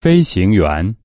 飞行员。